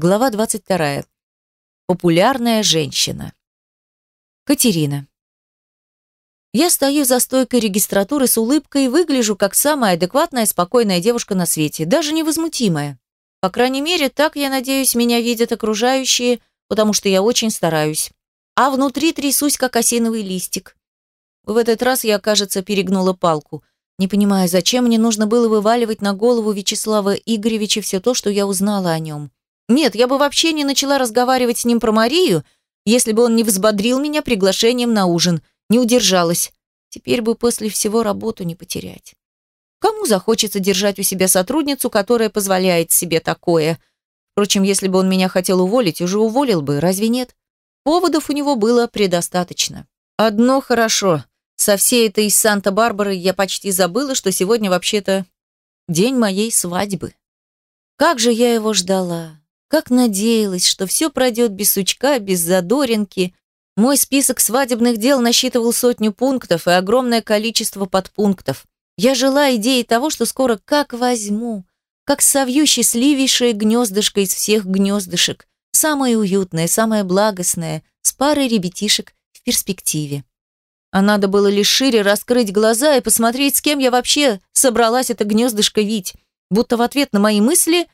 Глава 22. Популярная женщина. Катерина. Я стою за стойкой регистратуры с улыбкой и выгляжу как самая адекватная, спокойная девушка на свете, даже невозмутимая. По крайней мере, так, я надеюсь, меня видят окружающие, потому что я очень стараюсь. А внутри трясусь, как осиновый листик. В этот раз я, кажется, перегнула палку, не понимая, зачем мне нужно было вываливать на голову Вячеслава Игоревича все то, что я узнала о нем. Нет, я бы вообще не начала разговаривать с ним про Марию, если бы он не взбодрил меня приглашением на ужин, не удержалась. Теперь бы после всего работу не потерять. Кому захочется держать у себя сотрудницу, которая позволяет себе такое? Впрочем, если бы он меня хотел уволить, уже уволил бы, разве нет? Поводов у него было предостаточно. Одно хорошо. Со всей этой Санта-Барбары я почти забыла, что сегодня вообще-то день моей свадьбы. Как же я его ждала. Как надеялась, что все пройдет без сучка, без задоринки. Мой список свадебных дел насчитывал сотню пунктов и огромное количество подпунктов. Я жила идеей того, что скоро как возьму, как совью счастливейшее гнездышко из всех гнездышек, самое уютное, самое благостное, с парой ребятишек в перспективе. А надо было лишь шире раскрыть глаза и посмотреть, с кем я вообще собралась это гнездышко вить, будто в ответ на мои мысли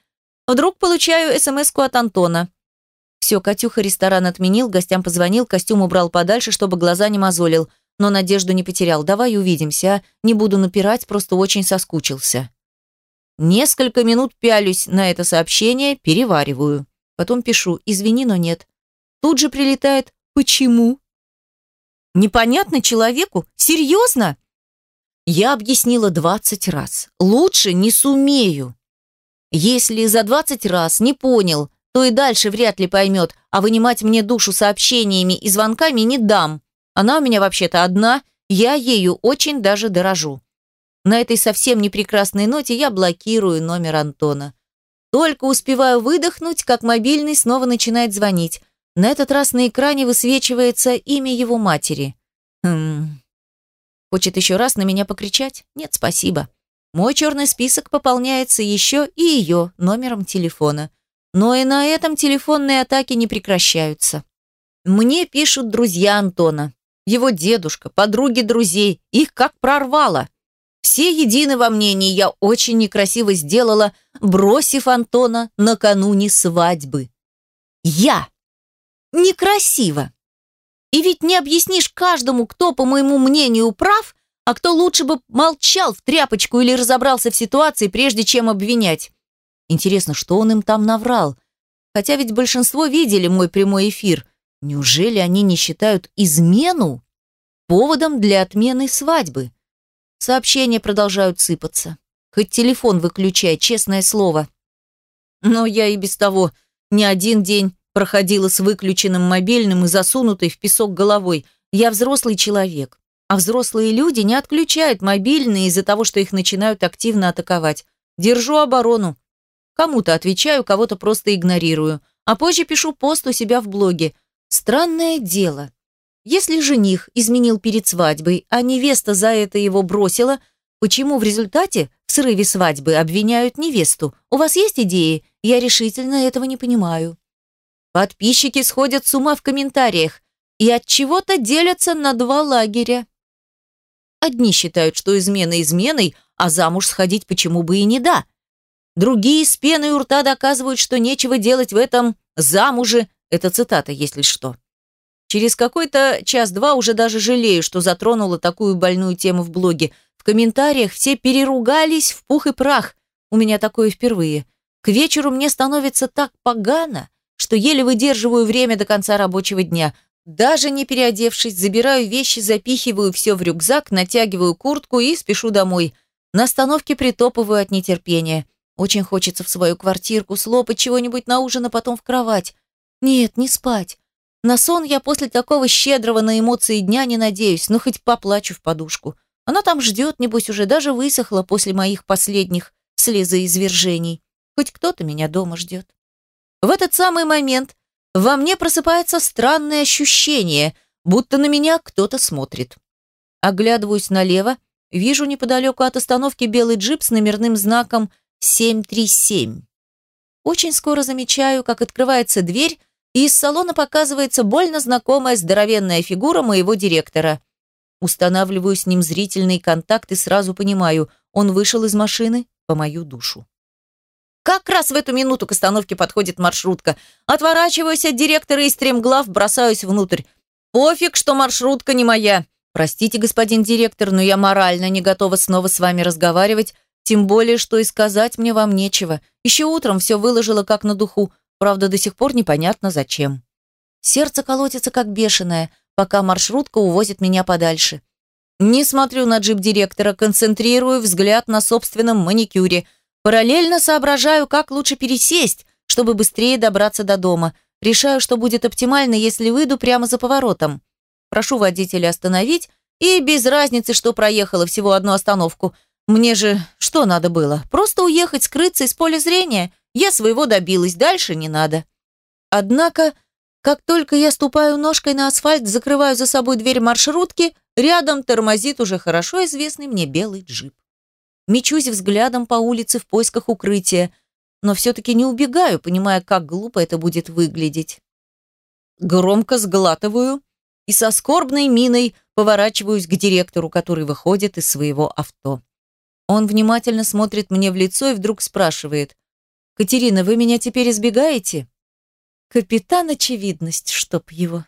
вдруг получаю смс от Антона. Все, Катюха ресторан отменил, гостям позвонил, костюм убрал подальше, чтобы глаза не мозолил – но надежду не потерял. Давай увидимся, а? Не буду напирать, просто очень соскучился. Несколько минут пялюсь на это сообщение, перевариваю. Потом пишу «Извини, но нет». Тут же прилетает «Почему?» Непонятно человеку? Серьезно? Я объяснила 20 раз. Лучше не сумею. Если за 20 раз не понял, то и дальше вряд ли поймет, а вынимать мне душу сообщениями и звонками не дам. Она у меня вообще-то одна, я ею очень даже дорожу. На этой совсем не прекрасной ноте я блокирую номер Антона. Только успеваю выдохнуть, как мобильный снова начинает звонить. На этот раз на экране высвечивается имя его матери. Хм. Хочет еще раз на меня покричать? Нет, спасибо. Мой черный список пополняется еще и ее номером телефона. Но и на этом телефонные атаки не прекращаются. Мне пишут друзья Антона его дедушка, подруги друзей, их как прорвало. Все едины во мнении, я очень некрасиво сделала, бросив Антона накануне свадьбы. Я! Некрасиво! И ведь не объяснишь каждому, кто, по моему мнению, прав, а кто лучше бы молчал в тряпочку или разобрался в ситуации, прежде чем обвинять. Интересно, что он им там наврал? Хотя ведь большинство видели мой прямой эфир – Неужели они не считают измену поводом для отмены свадьбы? Сообщения продолжают сыпаться. Хоть телефон выключай, честное слово. Но я и без того не один день проходила с выключенным мобильным и засунутой в песок головой. Я взрослый человек. А взрослые люди не отключают мобильные из-за того, что их начинают активно атаковать. Держу оборону. Кому-то отвечаю, кого-то просто игнорирую. А позже пишу пост у себя в блоге – Странное дело. Если жених изменил перед свадьбой, а невеста за это его бросила, почему в результате в срыве свадьбы обвиняют невесту? У вас есть идеи? Я решительно этого не понимаю. Подписчики сходят с ума в комментариях и от чего-то делятся на два лагеря. Одни считают, что измена изменой, а замуж сходить почему бы и не да. Другие с пеной у рта доказывают, что нечего делать в этом замуже, это цитата, если что. Через какой-то час-два уже даже жалею, что затронула такую больную тему в блоге. В комментариях все переругались в пух и прах. У меня такое впервые. К вечеру мне становится так погано, что еле выдерживаю время до конца рабочего дня. Даже не переодевшись, забираю вещи, запихиваю все в рюкзак, натягиваю куртку и спешу домой. На остановке притопываю от нетерпения. Очень хочется в свою квартирку слопать чего-нибудь на ужин, а потом в кровать. Нет, не спать. На сон я после такого щедрого на эмоции дня не надеюсь, но хоть поплачу в подушку. Она там ждет, небось, уже даже высохла после моих последних слезоизвержений. Хоть кто-то меня дома ждет. В этот самый момент во мне просыпается странное ощущение, будто на меня кто-то смотрит. Оглядываюсь налево, вижу неподалеку от остановки белый джип с номерным знаком 737. очень скоро замечаю, как открывается дверь, и из салона показывается больно знакомая здоровенная фигура моего директора. Устанавливаю с ним зрительный контакт и сразу понимаю, он вышел из машины по мою душу. Как раз в эту минуту к остановке подходит маршрутка. Отворачиваюсь от директора и стремглав бросаюсь внутрь. Пофиг, что маршрутка не моя. Простите, господин директор, но я морально не готова снова с вами разговаривать, тем более, что и сказать мне вам нечего. Еще утром все выложила как на духу, правда, до сих пор непонятно зачем. Сердце колотится как бешеное, пока маршрутка увозит меня подальше. Не смотрю на джип директора, концентрирую взгляд на собственном маникюре. Параллельно соображаю, как лучше пересесть, чтобы быстрее добраться до дома. Решаю, что будет оптимально, если выйду прямо за поворотом. Прошу водителя остановить, и без разницы, что проехала всего одну остановку. Мне же что надо было? Просто уехать, скрыться из поля зрения. Я своего добилась, дальше не надо. Однако, как только я ступаю ножкой на асфальт, закрываю за собой дверь маршрутки, рядом тормозит уже хорошо известный мне белый джип. Мечусь взглядом по улице в поисках укрытия, но все-таки не убегаю, понимая, как глупо это будет выглядеть. Громко сглатываю и со скорбной миной поворачиваюсь к директору, который выходит из своего авто. Он внимательно смотрит мне в лицо и вдруг спрашивает. «Катерина, вы меня теперь избегаете?» «Капитан очевидность, чтоб его».